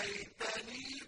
لَيْتَنِي